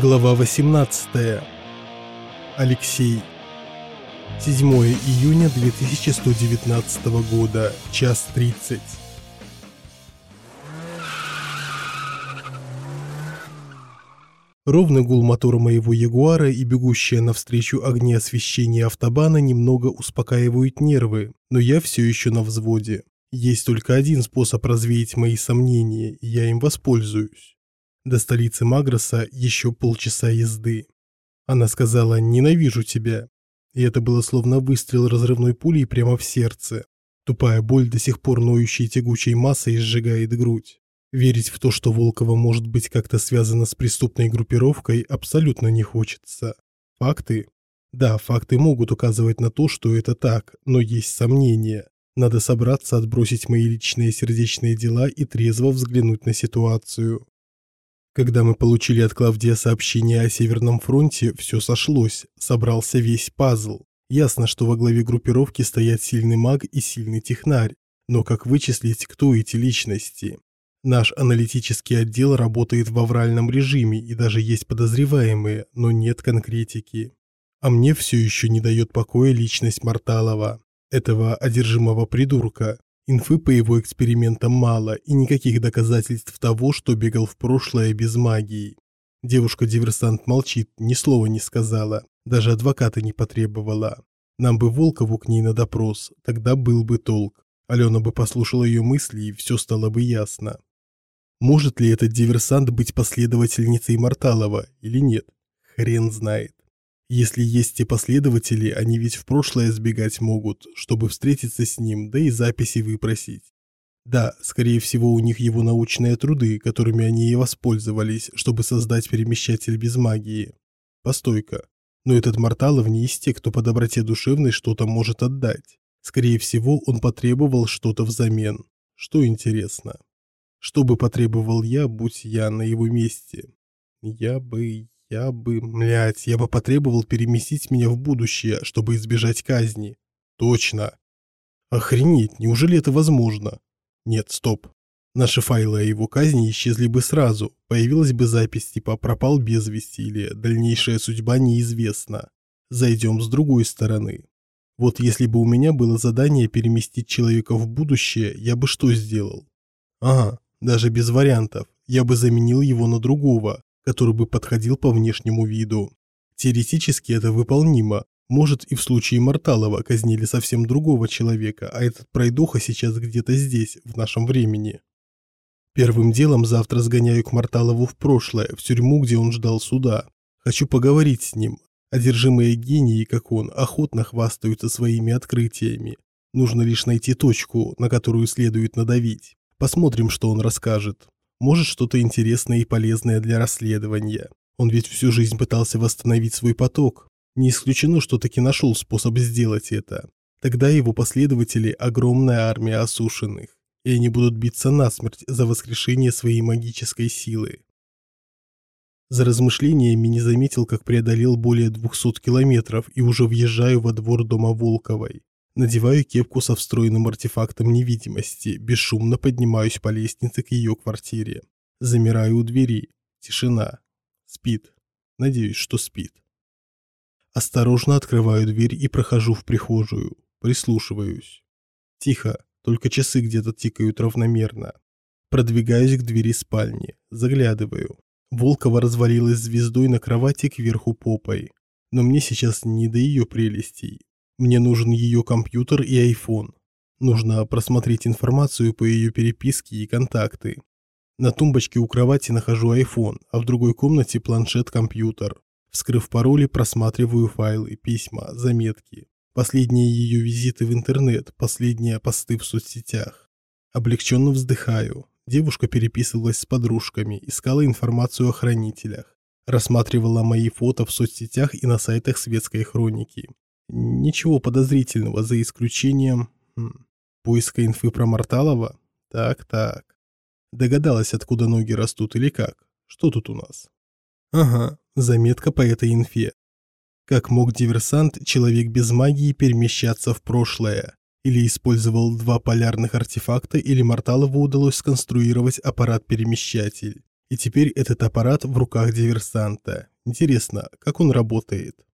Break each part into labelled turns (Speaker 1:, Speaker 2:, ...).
Speaker 1: Глава 18. Алексей. 7 июня 2119 года, час 30. Ровный гул мотора моего Ягуара и бегущая навстречу огни освещения автобана немного успокаивают нервы, но я все еще на взводе. Есть только один способ развеять мои сомнения, и я им воспользуюсь. До столицы Магроса еще полчаса езды. Она сказала «ненавижу тебя». И это было словно выстрел разрывной пулей прямо в сердце. Тупая боль до сих пор ноющей тягучей массой сжигает грудь. Верить в то, что Волкова может быть как-то связана с преступной группировкой, абсолютно не хочется. Факты? Да, факты могут указывать на то, что это так, но есть сомнения. Надо собраться, отбросить мои личные сердечные дела и трезво взглянуть на ситуацию. Когда мы получили от Клавдия сообщение о Северном фронте, все сошлось, собрался весь пазл. Ясно, что во главе группировки стоят сильный маг и сильный технарь, но как вычислить, кто эти личности? Наш аналитический отдел работает в авральном режиме и даже есть подозреваемые, но нет конкретики. А мне все еще не дает покоя личность Марталова, этого одержимого придурка, Инфы по его экспериментам мало и никаких доказательств того, что бегал в прошлое без магии. Девушка-диверсант молчит, ни слова не сказала, даже адвоката не потребовала. Нам бы Волкову к ней на допрос, тогда был бы толк. Алена бы послушала ее мысли и все стало бы ясно. Может ли этот диверсант быть последовательницей Марталова или нет? Хрен знает. Если есть те последователи, они ведь в прошлое сбегать могут, чтобы встретиться с ним, да и записи выпросить. Да, скорее всего, у них его научные труды, которыми они и воспользовались, чтобы создать перемещатель без магии. Постойка. Но этот Марталов не из тех, кто по доброте душевной что-то может отдать. Скорее всего, он потребовал что-то взамен. Что интересно. Что бы потребовал я, будь я на его месте? Я бы... Я бы, млять, я бы потребовал переместить меня в будущее, чтобы избежать казни. Точно. Охренеть, неужели это возможно? Нет, стоп. Наши файлы о его казни исчезли бы сразу. Появилась бы запись типа «пропал без вести» или «дальнейшая судьба неизвестна». Зайдем с другой стороны. Вот если бы у меня было задание переместить человека в будущее, я бы что сделал? Ага, даже без вариантов. Я бы заменил его на другого, который бы подходил по внешнему виду. Теоретически это выполнимо. Может и в случае Морталова казнили совсем другого человека, а этот пройдоха сейчас где-то здесь, в нашем времени. Первым делом завтра сгоняю к Морталову в прошлое, в тюрьму, где он ждал суда. Хочу поговорить с ним. Одержимые гении, как он, охотно хвастаются своими открытиями. Нужно лишь найти точку, на которую следует надавить. Посмотрим, что он расскажет. Может, что-то интересное и полезное для расследования. Он ведь всю жизнь пытался восстановить свой поток. Не исключено, что таки нашел способ сделать это. Тогда его последователи – огромная армия осушенных, и они будут биться насмерть за воскрешение своей магической силы. За размышлениями не заметил, как преодолел более 200 километров и уже въезжаю во двор дома Волковой. Надеваю кепку со встроенным артефактом невидимости, бесшумно поднимаюсь по лестнице к ее квартире. Замираю у двери. Тишина. Спит. Надеюсь, что спит. Осторожно открываю дверь и прохожу в прихожую. Прислушиваюсь. Тихо, только часы где-то тикают равномерно. Продвигаюсь к двери спальни. Заглядываю. Волкова развалилась звездой на кровати кверху попой. Но мне сейчас не до ее прелестей. Мне нужен ее компьютер и iPhone. Нужно просмотреть информацию по ее переписке и контакты. На тумбочке у кровати нахожу iPhone, а в другой комнате планшет-компьютер. Вскрыв пароли, просматриваю файлы, письма, заметки. Последние ее визиты в интернет, последние посты в соцсетях. Облегченно вздыхаю. Девушка переписывалась с подружками, искала информацию о хранителях. Рассматривала мои фото в соцсетях и на сайтах светской хроники. Ничего подозрительного, за исключением... Поиска инфы про Морталова? Так-так. Догадалась, откуда ноги растут или как? Что тут у нас? Ага, заметка по этой инфе. Как мог диверсант, человек без магии, перемещаться в прошлое? Или использовал два полярных артефакта, или Морталову удалось сконструировать аппарат-перемещатель? И теперь этот аппарат в руках диверсанта. Интересно, как он работает?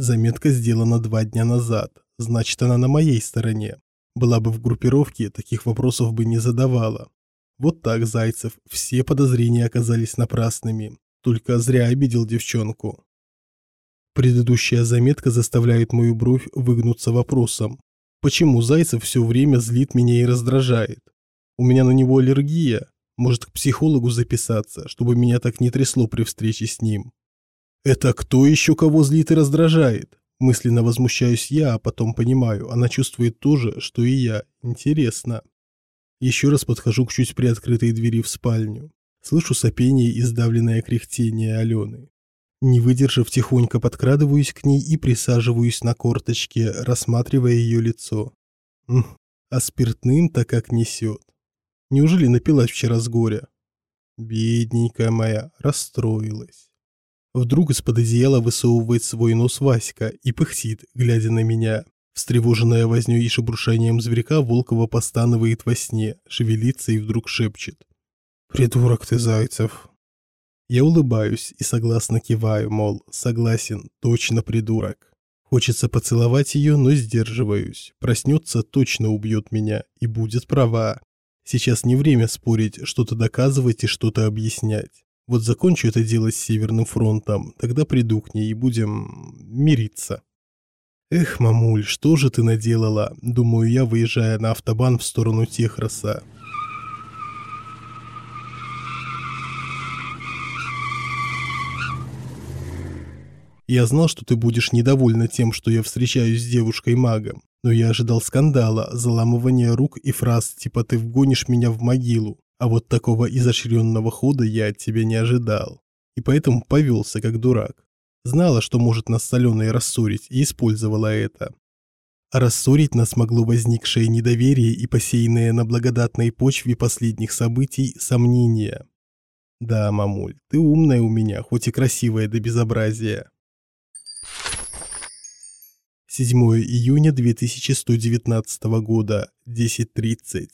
Speaker 1: Заметка сделана два дня назад, значит она на моей стороне. Была бы в группировке, таких вопросов бы не задавала. Вот так, Зайцев, все подозрения оказались напрасными. Только зря обидел девчонку. Предыдущая заметка заставляет мою бровь выгнуться вопросом. Почему Зайцев все время злит меня и раздражает? У меня на него аллергия. Может, к психологу записаться, чтобы меня так не трясло при встрече с ним? Это кто еще кого злит и раздражает? Мысленно возмущаюсь я, а потом понимаю, она чувствует то же, что и я. Интересно. Еще раз подхожу к чуть приоткрытой двери в спальню. Слышу сопение и сдавленное кряхтение Алены. Не выдержав, тихонько подкрадываюсь к ней и присаживаюсь на корточке, рассматривая ее лицо. а спиртным-то как несет. Неужели напилась вчера с горя? Бедненькая моя, расстроилась. Вдруг из-под одеяла высовывает свой нос Васька и пыхтит, глядя на меня. Встревоженная вознёй и шебуршанием зверька, Волкова постанывает во сне, шевелится и вдруг шепчет. «Придурок ты, Зайцев!» Я улыбаюсь и согласно киваю, мол, согласен, точно придурок. Хочется поцеловать ее, но сдерживаюсь. Проснется, точно убьет меня и будет права. Сейчас не время спорить, что-то доказывать и что-то объяснять. Вот закончу это дело с Северным фронтом, тогда приду к ней и будем мириться. Эх, мамуль, что же ты наделала? Думаю я, выезжая на автобан в сторону Техроса. Я знал, что ты будешь недовольна тем, что я встречаюсь с девушкой-магом, но я ожидал скандала, заламывания рук и фраз типа «ты вгонишь меня в могилу», а вот такого изощренного хода я от тебя не ожидал. И поэтому повелся как дурак. Знала, что может нас с Аленой рассорить, и использовала это. А рассорить нас могло возникшее недоверие и посеянное на благодатной почве последних событий сомнения. Да, мамуль, ты умная у меня, хоть и красивая до безобразия. 7 июня 2119 года, 10.30.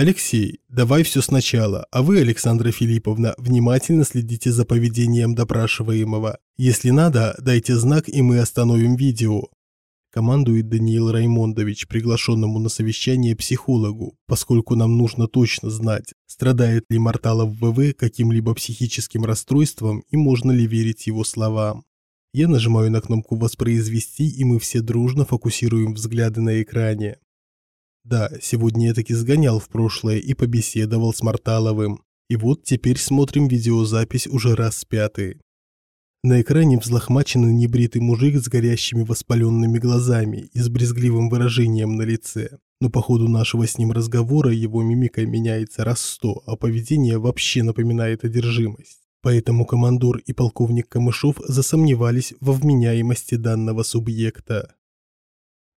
Speaker 1: Алексей, давай все сначала, а вы, Александра Филипповна, внимательно следите за поведением допрашиваемого. Если надо, дайте знак, и мы остановим видео. Командует Даниил Раймондович, приглашенному на совещание психологу, поскольку нам нужно точно знать, страдает ли Марталов ВВ каким-либо психическим расстройством и можно ли верить его словам. Я нажимаю на кнопку «Воспроизвести», и мы все дружно фокусируем взгляды на экране. Да, сегодня я таки сгонял в прошлое и побеседовал с Марталовым. И вот теперь смотрим видеозапись уже раз пятый. На экране взлохмаченный небритый мужик с горящими воспаленными глазами и с брезгливым выражением на лице. Но по ходу нашего с ним разговора его мимика меняется раз сто, а поведение вообще напоминает одержимость. Поэтому командор и полковник Камышов засомневались во вменяемости данного субъекта.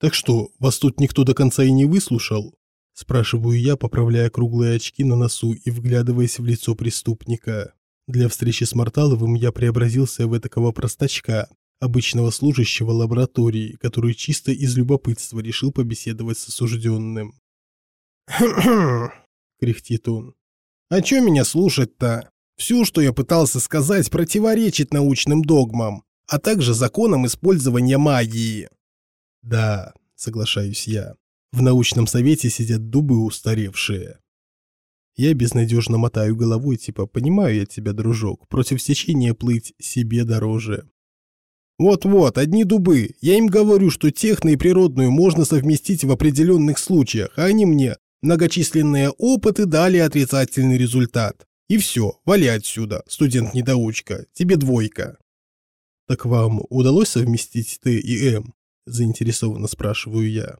Speaker 1: «Так что, вас тут никто до конца и не выслушал?» Спрашиваю я, поправляя круглые очки на носу и вглядываясь в лицо преступника. Для встречи с Марталовым я преобразился в этакого простачка, обычного служащего лаборатории, который чисто из любопытства решил побеседовать с осужденным.
Speaker 2: Кряхтит он. «А чё меня слушать-то? Все, что я пытался сказать, противоречит научным догмам, а также законам использования магии».
Speaker 1: «Да», — соглашаюсь я, — «в научном совете сидят дубы устаревшие». Я безнадежно мотаю головой, типа, понимаю я тебя, дружок, против течения плыть себе дороже.
Speaker 2: Вот-вот, одни дубы. Я им говорю, что техно и природную можно совместить в определенных случаях, а они мне многочисленные опыты дали отрицательный результат. И все, вали отсюда, студент-недоучка, тебе двойка.
Speaker 1: Так вам удалось совместить Т и М? Заинтересованно спрашиваю я.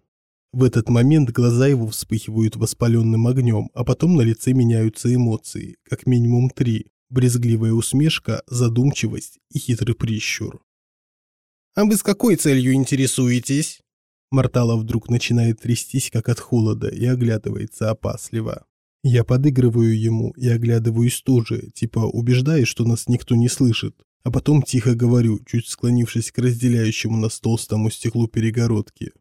Speaker 1: В этот момент глаза его вспыхивают воспаленным огнем, а потом на лице меняются эмоции, как минимум три. Брезгливая усмешка, задумчивость и хитрый прищур.
Speaker 2: «А вы с какой целью интересуетесь?»
Speaker 1: Мартала вдруг начинает трястись, как от холода, и оглядывается опасливо. Я подыгрываю ему и оглядываюсь тоже, типа убеждаюсь, что нас никто не слышит, а потом тихо говорю, чуть склонившись к разделяющему нас толстому стеклу перегородки.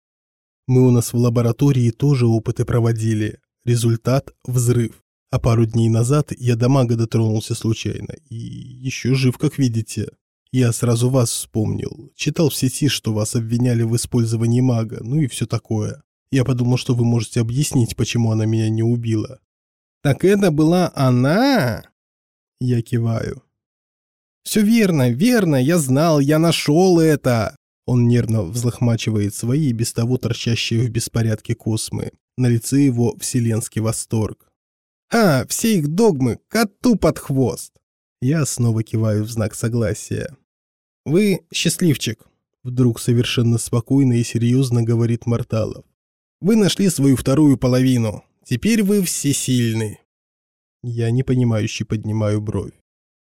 Speaker 1: Мы у нас в лаборатории тоже опыты проводили. Результат – взрыв. А пару дней назад я до мага дотронулся случайно. И еще жив, как видите. Я сразу вас вспомнил. Читал в сети, что вас обвиняли в использовании мага, ну и все такое. Я подумал, что вы можете объяснить, почему она меня не убила.
Speaker 2: Так это была она?
Speaker 1: Я киваю.
Speaker 2: Все верно, верно, я знал, я нашел это.
Speaker 1: Он нервно взлохмачивает свои, без того торчащие в беспорядке космы. На лице его вселенский восторг.
Speaker 2: «А, все их догмы, коту под хвост!»
Speaker 1: Я снова киваю в знак согласия.
Speaker 2: «Вы счастливчик», —
Speaker 1: вдруг совершенно спокойно и серьезно говорит Марталов.
Speaker 2: «Вы нашли свою вторую половину. Теперь вы всесильны».
Speaker 1: Я непонимающе поднимаю бровь.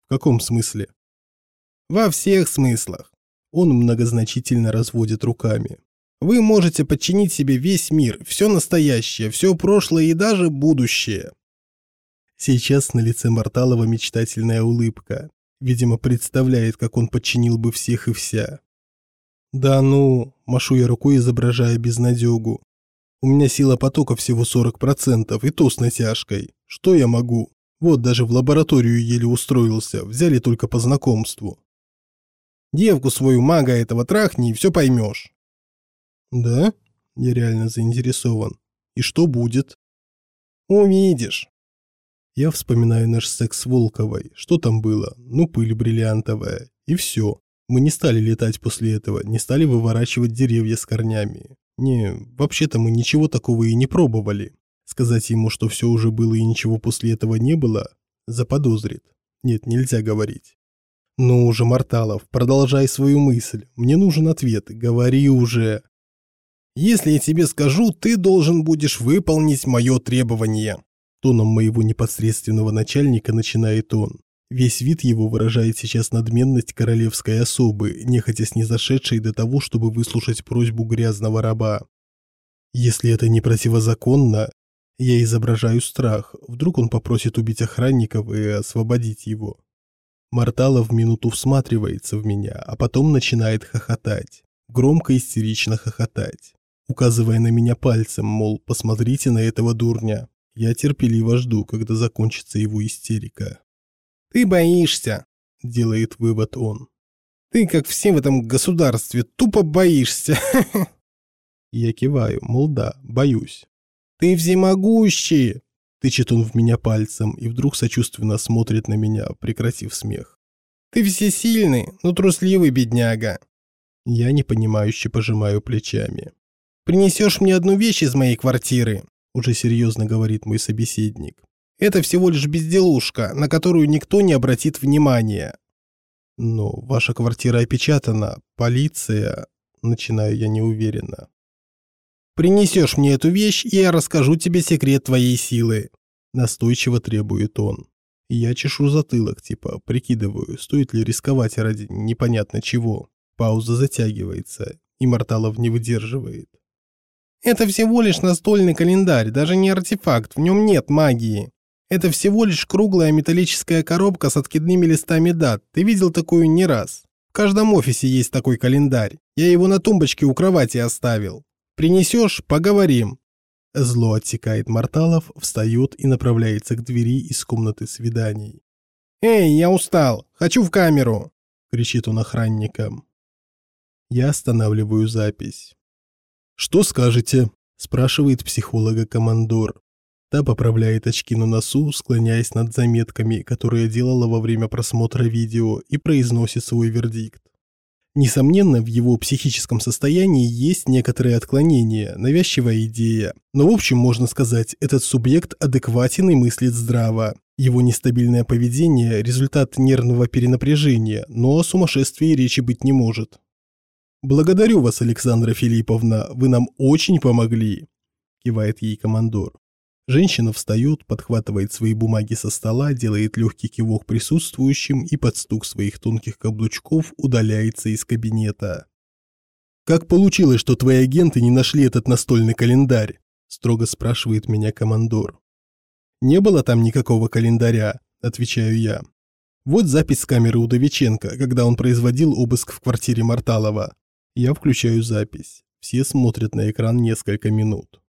Speaker 1: В каком смысле?
Speaker 2: Во всех смыслах.
Speaker 1: Он многозначительно разводит руками.
Speaker 2: Вы можете подчинить себе весь мир, все настоящее, все прошлое и даже будущее.
Speaker 1: Сейчас на лице Марталова мечтательная улыбка. Видимо, представляет, как он подчинил бы всех и вся. «Да ну!» – машу я рукой, изображая безнадегу. «У меня сила потока всего 40%, и то с натяжкой. Что я могу? Вот даже в лабораторию еле устроился, взяли только по знакомству».
Speaker 2: Девку свою мага этого трахни и все поймешь.
Speaker 1: Да? Я реально заинтересован. И что будет?
Speaker 2: Увидишь.
Speaker 1: Я вспоминаю наш секс с Волковой. Что там было? Ну, пыль бриллиантовая. И все. Мы не стали летать после этого, не стали выворачивать деревья с корнями. Не, вообще-то мы ничего такого и не пробовали. Сказать ему, что все уже было и ничего после этого не было, заподозрит. Нет, нельзя говорить. «Ну уже, Марталов, продолжай свою мысль. Мне нужен ответ. Говори уже».
Speaker 2: «Если я тебе скажу, ты должен будешь выполнить мое требование».
Speaker 1: Тоном моего непосредственного начальника начинает он. Весь вид его выражает сейчас надменность королевской особы, нехотя снизошедшей до того, чтобы выслушать просьбу грязного раба. Если это не противозаконно, я изображаю страх. Вдруг он попросит убить охранников и освободить его. Марталов минуту всматривается в меня, а потом начинает хохотать. Громко истерично хохотать. Указывая на меня пальцем, мол, посмотрите на этого дурня. Я терпеливо жду, когда закончится его истерика.
Speaker 2: «Ты боишься», –
Speaker 1: делает вывод он.
Speaker 2: «Ты, как все в этом государстве, тупо боишься».
Speaker 1: Я киваю, мол, да, боюсь.
Speaker 2: «Ты всемогущий!»
Speaker 1: Тычет он в меня пальцем и вдруг сочувственно смотрит на меня, прекратив смех.
Speaker 2: «Ты всесильный, но трусливый бедняга».
Speaker 1: Я непонимающе пожимаю плечами.
Speaker 2: «Принесешь мне одну вещь из моей квартиры?»
Speaker 1: Уже серьезно говорит мой собеседник.
Speaker 2: «Это всего лишь безделушка, на которую никто не обратит внимания».
Speaker 1: «Но ваша квартира опечатана, полиция...» Начинаю я неуверенно.
Speaker 2: Принесешь мне эту вещь, и я расскажу тебе секрет твоей силы.
Speaker 1: Настойчиво требует он. Я чешу затылок, типа, прикидываю, стоит ли рисковать ради непонятно чего. Пауза затягивается, и Марталов не выдерживает.
Speaker 2: Это всего лишь настольный календарь, даже не артефакт, в нем нет магии. Это всего лишь круглая металлическая коробка с откидными листами дат. Ты видел такую не раз. В каждом офисе есть такой календарь. Я его на тумбочке у кровати оставил. Принесешь – поговорим».
Speaker 1: Зло отсекает Марталов, встает и направляется к двери из комнаты свиданий.
Speaker 2: «Эй, я устал! Хочу в камеру!»
Speaker 1: – кричит он охранникам. Я останавливаю запись. «Что скажете?» – спрашивает психолога командор. Та поправляет очки на носу, склоняясь над заметками, которые делала во время просмотра видео, и произносит свой вердикт. Несомненно, в его психическом состоянии есть некоторые отклонения, навязчивая идея. Но в общем можно сказать, этот субъект адекватен и мыслит здраво. Его нестабильное поведение – результат нервного перенапряжения, но о сумасшествии речи быть не может. «Благодарю вас, Александра Филипповна, вы нам очень помогли», – кивает ей командор. Женщина встает, подхватывает свои бумаги со стола, делает легкий кивок присутствующим и под стук своих тонких каблучков удаляется из кабинета. «Как получилось, что твои агенты не нашли этот настольный календарь?» – строго спрашивает меня командор. «Не было там никакого календаря», – отвечаю я. Вот запись с камеры Удовиченко, когда он производил обыск в квартире Марталова. Я включаю запись. Все смотрят на экран несколько минут.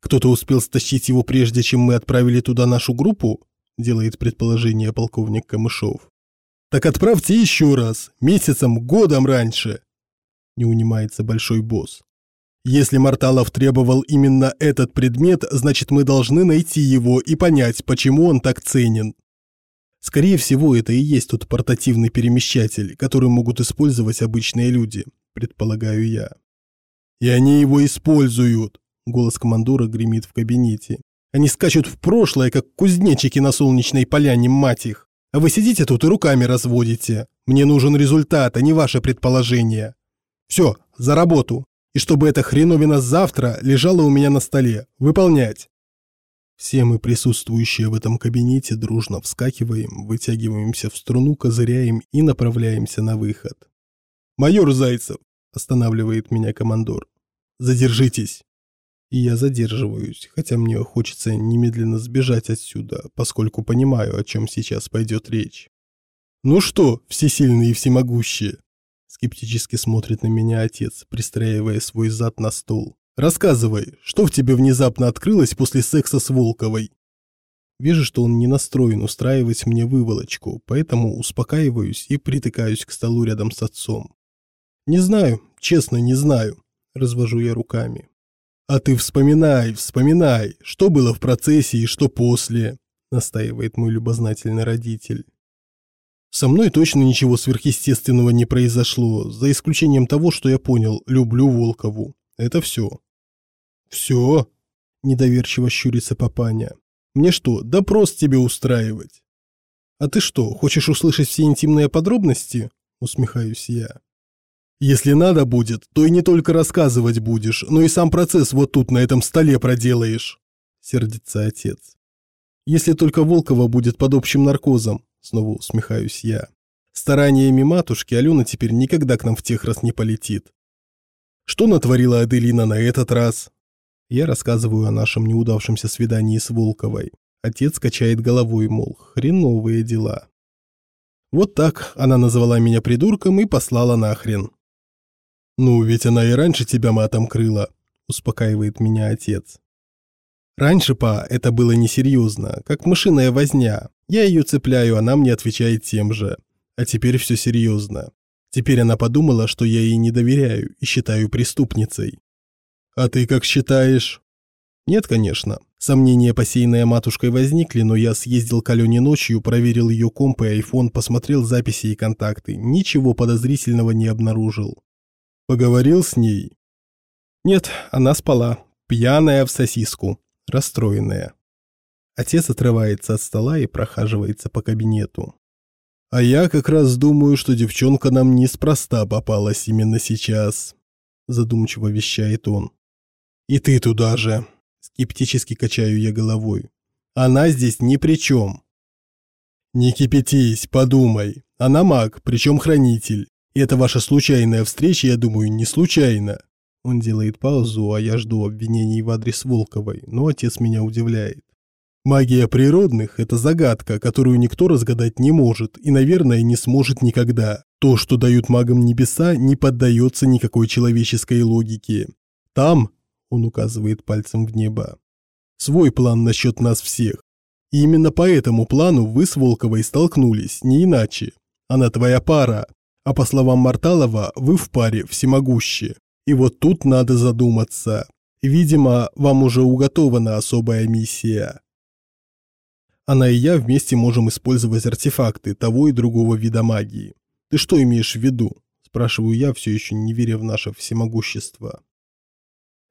Speaker 1: Кто-то успел стащить его прежде, чем мы отправили туда нашу группу? Делает предположение полковник Камышов. Так отправьте еще раз, месяцем, годом раньше. Не унимается большой босс. Если Марталов требовал именно этот предмет, значит мы должны найти его и понять, почему он так ценен. Скорее всего, это и есть тот портативный перемещатель, который могут использовать обычные люди, предполагаю я. И они его используют, голос командора гремит в кабинете. Они скачут в прошлое, как кузнечики на солнечной поляне, мать их. А вы сидите тут и руками разводите. Мне нужен результат, а не ваше предположение. Все, за работу. И чтобы эта хреновина завтра лежала у меня на столе. Выполнять. Все мы, присутствующие в этом кабинете, дружно вскакиваем, вытягиваемся в струну, козыряем и направляемся на выход. «Майор Зайцев!» – останавливает меня командор. «Задержитесь!» И я задерживаюсь, хотя мне хочется немедленно сбежать отсюда, поскольку понимаю, о чем сейчас пойдет речь. «Ну что, всесильные и всемогущие?» Скептически смотрит на меня отец, пристраивая свой зад на стол. Рассказывай, что в тебе внезапно открылось после секса с Волковой? Вижу, что он не настроен устраивать мне выволочку, поэтому успокаиваюсь и притыкаюсь к столу рядом с отцом. Не знаю, честно, не знаю, развожу я руками. А ты вспоминай, вспоминай, что было в процессе и что после, настаивает мой любознательный родитель. Со мной точно ничего сверхъестественного не произошло, за исключением того, что я понял, люблю Волкову. Это все. «Все?» – недоверчиво щурится папаня. «Мне что, допрос тебе устраивать?» «А ты что, хочешь услышать все интимные подробности?» – усмехаюсь я. «Если надо будет, то и не только рассказывать будешь, но и сам процесс вот тут на этом столе проделаешь», – сердится отец. «Если только Волкова будет под общим наркозом», – снова усмехаюсь я. «Стараниями матушки Алена теперь никогда к нам в тех раз не полетит». «Что натворила Аделина на этот раз?» Я рассказываю о нашем неудавшемся свидании с Волковой. Отец качает головой, мол, хреновые дела. Вот так она назвала меня придурком и послала нахрен. «Ну, ведь она и раньше тебя матом крыла», – успокаивает меня отец. «Раньше, па, это было несерьезно, как мышиная возня. Я ее цепляю, она мне отвечает тем же. А теперь все серьезно. Теперь она подумала, что я ей не доверяю и считаю преступницей. А ты как считаешь? Нет, конечно. Сомнения, посеянные матушкой, возникли, но я съездил к Алене ночью, проверил ее комп и айфон, посмотрел записи и контакты. Ничего подозрительного не обнаружил. Поговорил с ней? Нет, она спала. Пьяная в сосиску. Расстроенная. Отец отрывается от стола и прохаживается по кабинету. А я как раз думаю, что девчонка нам неспроста попалась именно сейчас. Задумчиво вещает он. И ты туда же. Скептически качаю я головой. Она здесь ни при чем. Не кипятись, подумай. Она маг, причем хранитель. И это ваша случайная встреча, я думаю, не случайно. Он делает паузу, а я жду обвинений в адрес Волковой, но отец меня удивляет. Магия природных – это загадка, которую никто разгадать не может и, наверное, не сможет никогда. То, что дают магам небеса, не поддается никакой человеческой логике. Там, он указывает пальцем в небо. Свой план насчет нас всех. И именно по этому плану вы с Волковой столкнулись, не иначе. Она твоя пара, а по словам Марталова, вы в паре всемогущие. И вот тут надо задуматься. Видимо, вам уже уготована особая миссия. Она и я вместе можем использовать артефакты того и другого вида магии. Ты что имеешь в виду? Спрашиваю я, все еще не веря в наше всемогущество.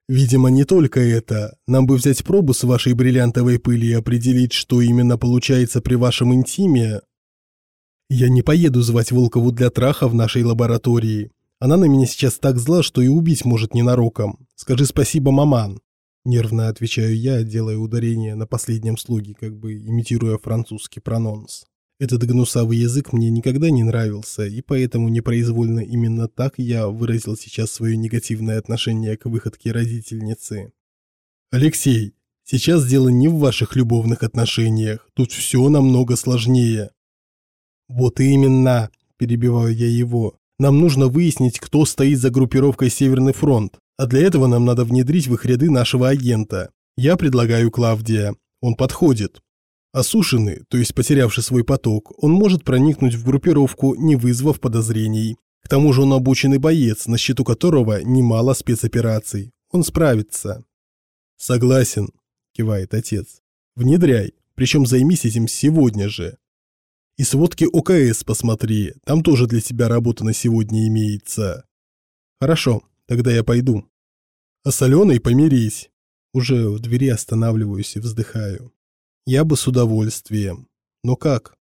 Speaker 1: Видимо, не только это. Нам бы взять пробу с вашей бриллиантовой пыли и определить, что именно получается при вашем интиме. Я не поеду звать Волкову для траха в нашей лаборатории. Она на меня сейчас так зла, что и убить может ненароком. Скажи спасибо, маман. Нервно отвечаю я, делая ударение на последнем слоге, как бы имитируя французский прононс. Этот гнусавый язык мне никогда не нравился, и поэтому непроизвольно именно так я выразил сейчас свое негативное отношение к выходке родительницы. «Алексей, сейчас дело не в ваших любовных отношениях, тут все намного сложнее». «Вот именно», – перебиваю я его, – «нам нужно выяснить, кто стоит за группировкой «Северный фронт», а для этого нам надо внедрить в их ряды нашего агента. Я предлагаю Клавдия. Он подходит. Осушенный, то есть потерявший свой поток, он может проникнуть в группировку, не вызвав подозрений. К тому же он обученный боец, на счету которого немало спецопераций. Он справится. Согласен, кивает отец. Внедряй, причем займись этим сегодня же. И сводки ОКС посмотри, там тоже для тебя работа на сегодня имеется. Хорошо, тогда я пойду. А с Аленой помирись. Уже в двери останавливаюсь и вздыхаю. Я бы с удовольствием. Но как?